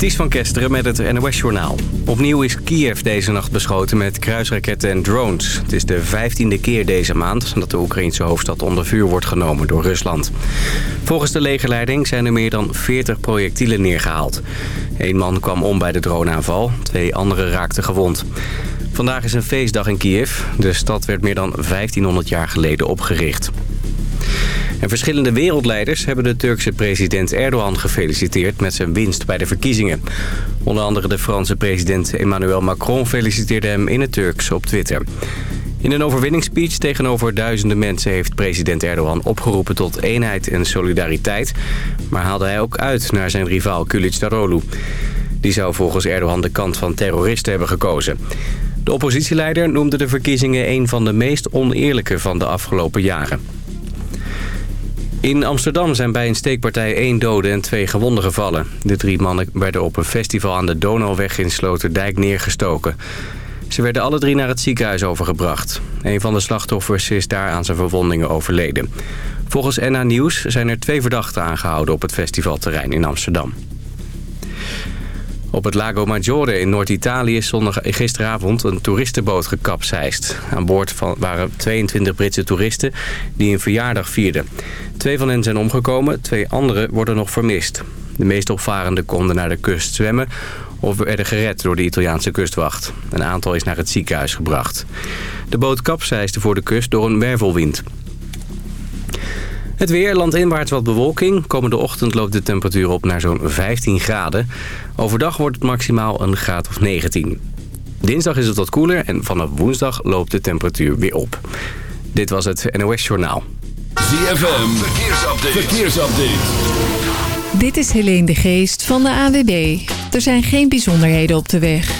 Ties van Kesteren met het NOS-journaal. Opnieuw is Kiev deze nacht beschoten met kruisraketten en drones. Het is de vijftiende keer deze maand dat de Oekraïnse hoofdstad onder vuur wordt genomen door Rusland. Volgens de legerleiding zijn er meer dan 40 projectielen neergehaald. Eén man kwam om bij de droneaanval, twee anderen raakten gewond. Vandaag is een feestdag in Kiev. De stad werd meer dan 1500 jaar geleden opgericht. En verschillende wereldleiders hebben de Turkse president Erdogan gefeliciteerd met zijn winst bij de verkiezingen. Onder andere de Franse president Emmanuel Macron feliciteerde hem in het Turks op Twitter. In een overwinningsspeech tegenover duizenden mensen heeft president Erdogan opgeroepen tot eenheid en solidariteit. Maar haalde hij ook uit naar zijn rivaal Kılıçdaroğlu. Die zou volgens Erdogan de kant van terroristen hebben gekozen. De oppositieleider noemde de verkiezingen een van de meest oneerlijke van de afgelopen jaren. In Amsterdam zijn bij een steekpartij één dode en twee gewonden gevallen. De drie mannen werden op een festival aan de Donauweg in Sloterdijk neergestoken. Ze werden alle drie naar het ziekenhuis overgebracht. Een van de slachtoffers is daar aan zijn verwondingen overleden. Volgens NA Nieuws zijn er twee verdachten aangehouden op het festivalterrein in Amsterdam. Op het Lago Maggiore in Noord-Italië is zondag gisteravond een toeristenboot gekapseist. Aan boord waren 22 Britse toeristen die een verjaardag vierden. Twee van hen zijn omgekomen, twee anderen worden nog vermist. De meest opvarenden konden naar de kust zwemmen of werden gered door de Italiaanse kustwacht. Een aantal is naar het ziekenhuis gebracht. De boot kapseisde voor de kust door een wervelwind. Het weer, landinwaarts wat bewolking. Komende ochtend loopt de temperatuur op naar zo'n 15 graden. Overdag wordt het maximaal een graad of 19. Dinsdag is het wat koeler en vanaf woensdag loopt de temperatuur weer op. Dit was het NOS Journaal. ZFM, verkeersupdate. verkeersupdate. Dit is Helene de Geest van de AWB. Er zijn geen bijzonderheden op de weg.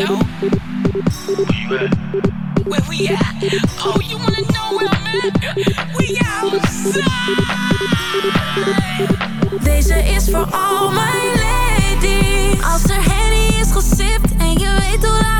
yo. Where we at? Oh, you wanna know where I'm at? We outside. Deze is voor al mijn ladies. Als er Henny is gesipt en je weet hoe laat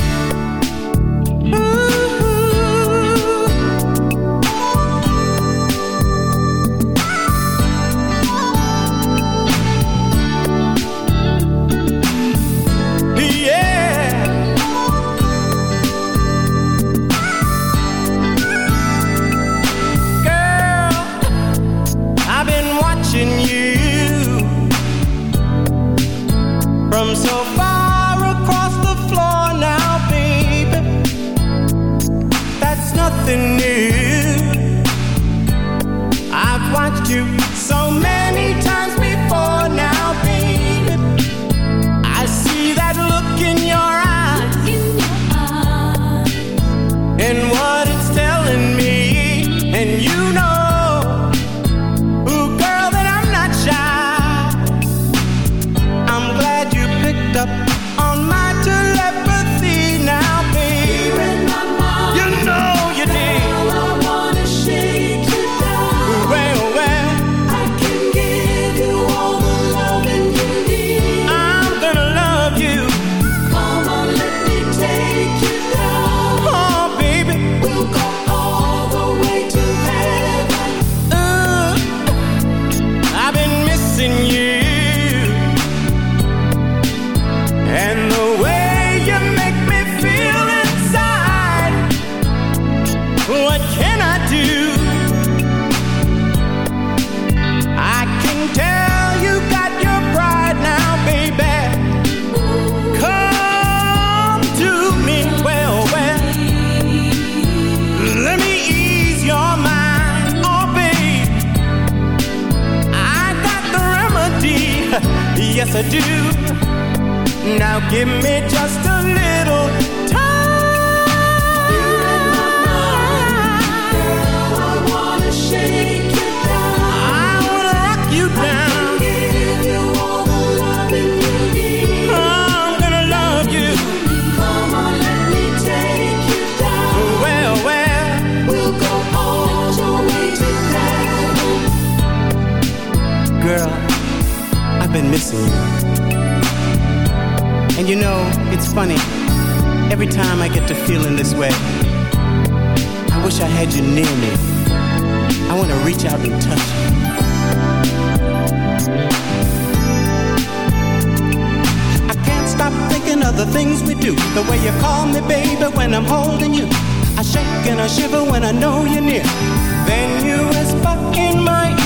The things we do. The way you call me, baby, when I'm holding you. I shake and I shiver when I know you're near. Then you whisper in my op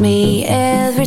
me every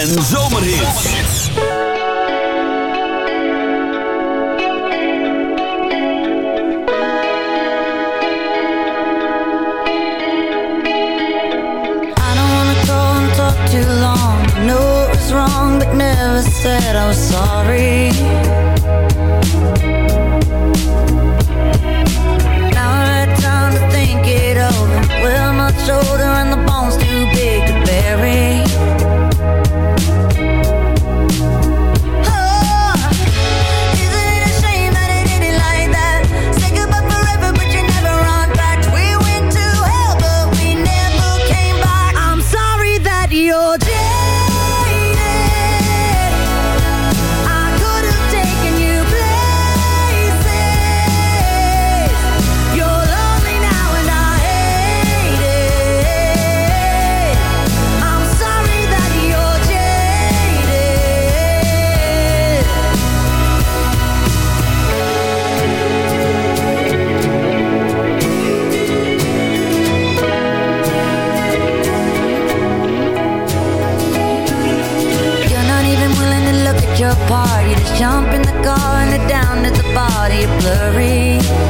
en zomerhits. Too long, I know it was wrong, but never said I was sorry. Now I had time to think it over. Well, much older, at the body blurry.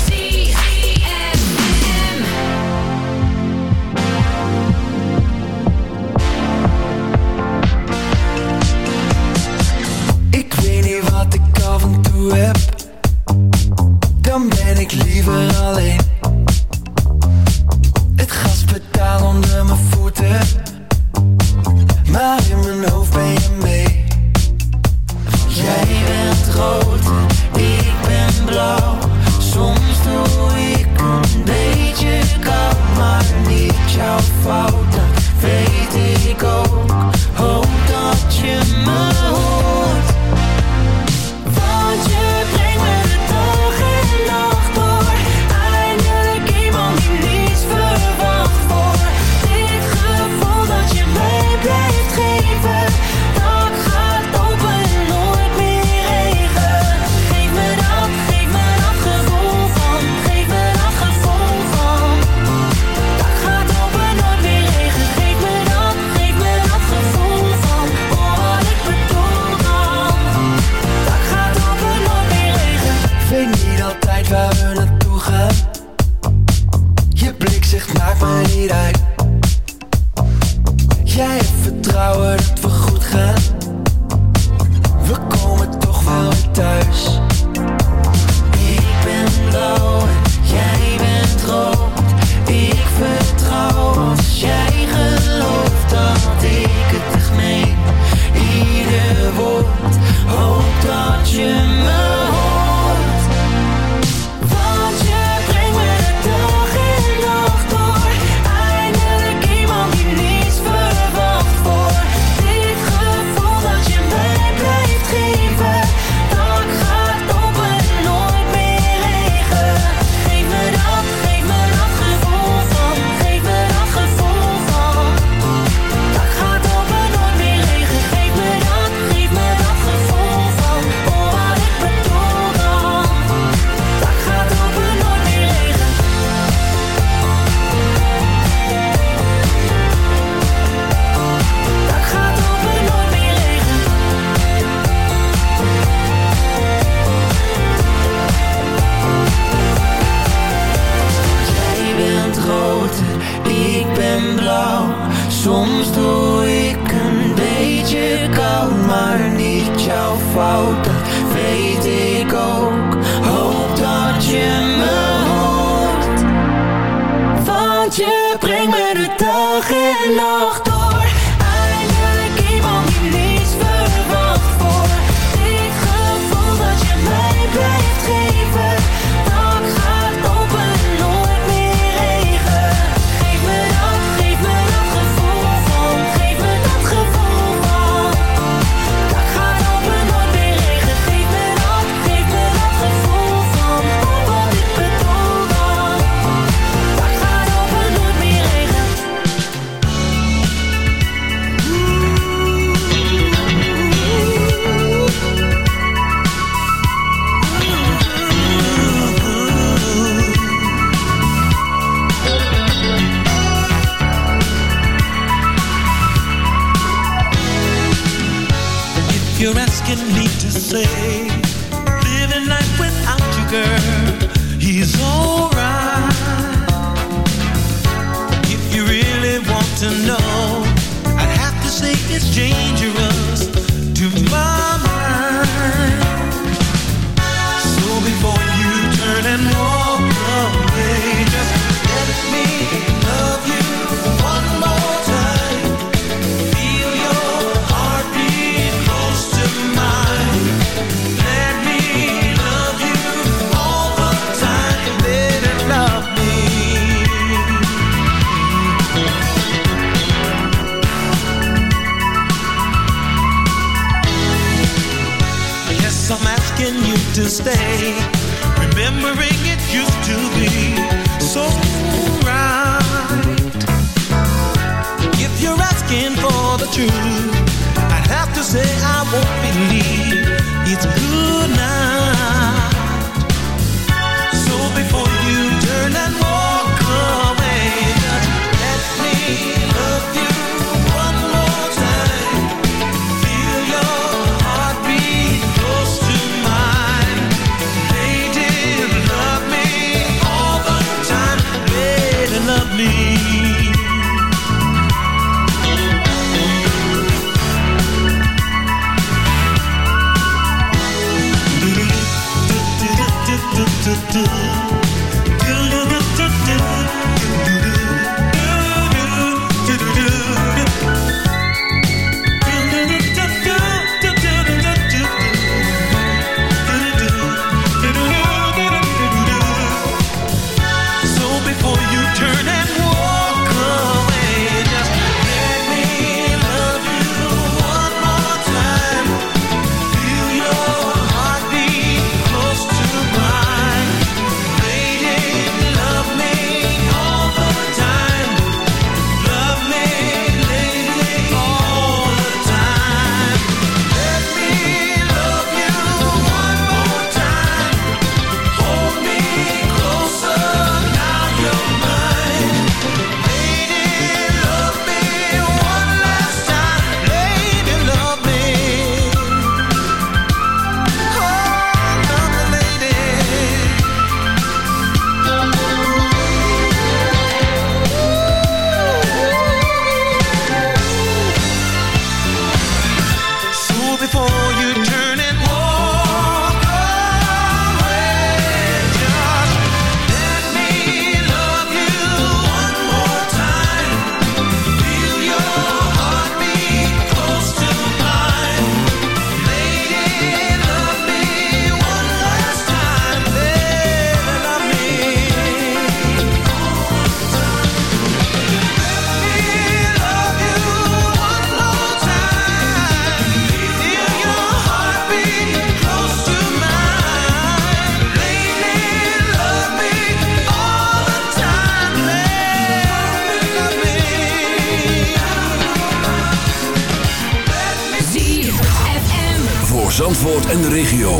En de regio.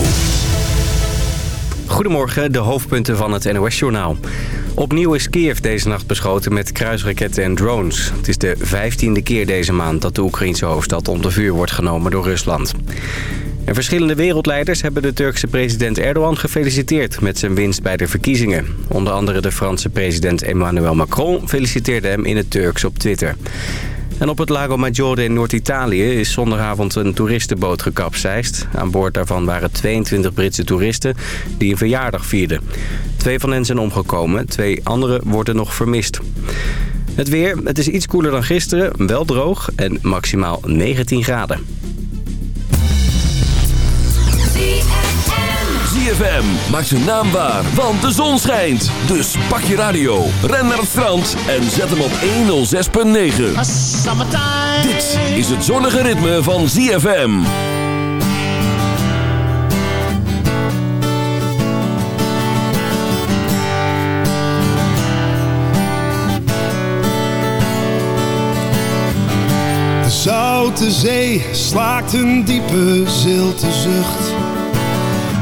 Goedemorgen, de hoofdpunten van het NOS-journaal. Opnieuw is Kiev deze nacht beschoten met kruisraketten en drones. Het is de vijftiende keer deze maand dat de Oekraïnse hoofdstad onder vuur wordt genomen door Rusland. En verschillende wereldleiders hebben de Turkse president Erdogan gefeliciteerd met zijn winst bij de verkiezingen. Onder andere de Franse president Emmanuel Macron feliciteerde hem in het Turks op Twitter. En op het Lago Maggiore in Noord-Italië is zondagavond een toeristenboot gekapseist. Aan boord daarvan waren 22 Britse toeristen die een verjaardag vierden. Twee van hen zijn omgekomen, twee anderen worden nog vermist. Het weer, het is iets koeler dan gisteren, wel droog en maximaal 19 graden. ZFM maakt zijn naam waar, want de zon schijnt. Dus pak je radio, ren naar het strand en zet hem op 106.9. Dit is het zonnige ritme van ZFM. De zoute zee slaakt een diepe zilte zucht.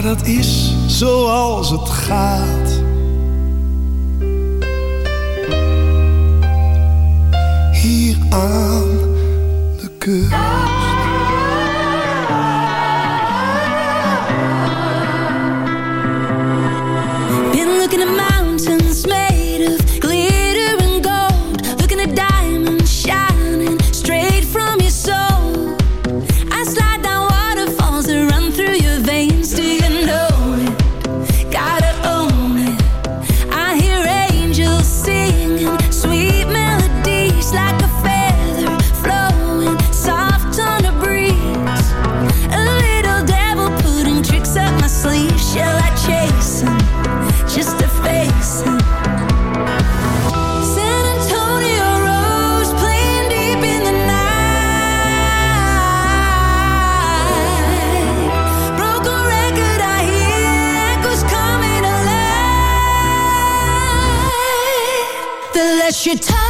Maar dat is zoals het gaat. Hier aan de keur. Cause your time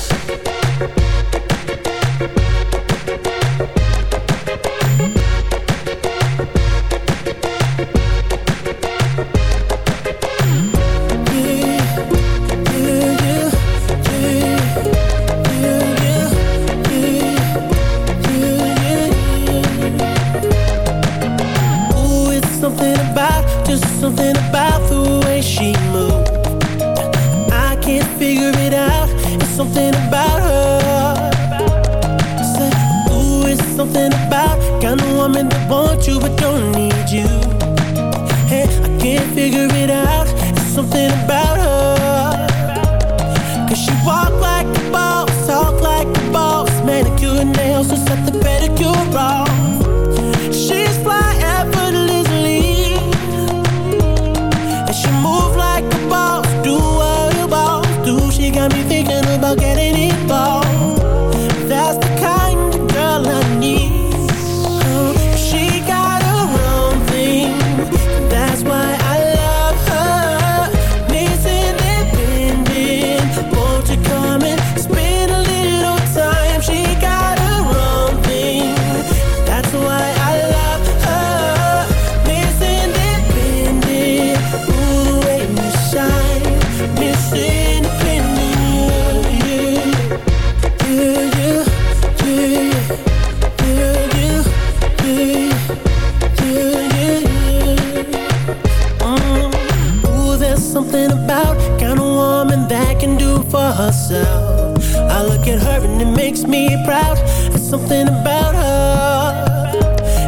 something about Kind of woman that can do for herself. I look at her and it makes me proud. There's something about her.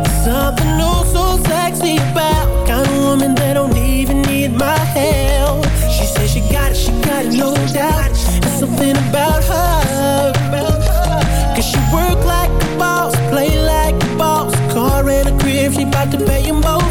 There's something new so sexy about Kind of woman that don't even need my help. She says she got it, she got it, no doubt. There's something about her. Cause she work like a boss, play like a boss. Car and a crib, she bout to pay both.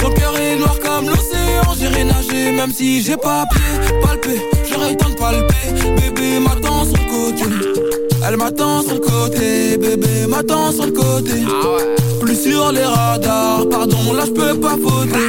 Son cœur est noir comme l'océan, j'irai nager même si j'ai pas pied. Palpé, j'aurais temps de palper. Bébé m'attend son côté. Elle m'attend son côté, bébé m'attend son côté. Plus sur les radars, pardon, là je peux pas voter.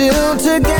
still together.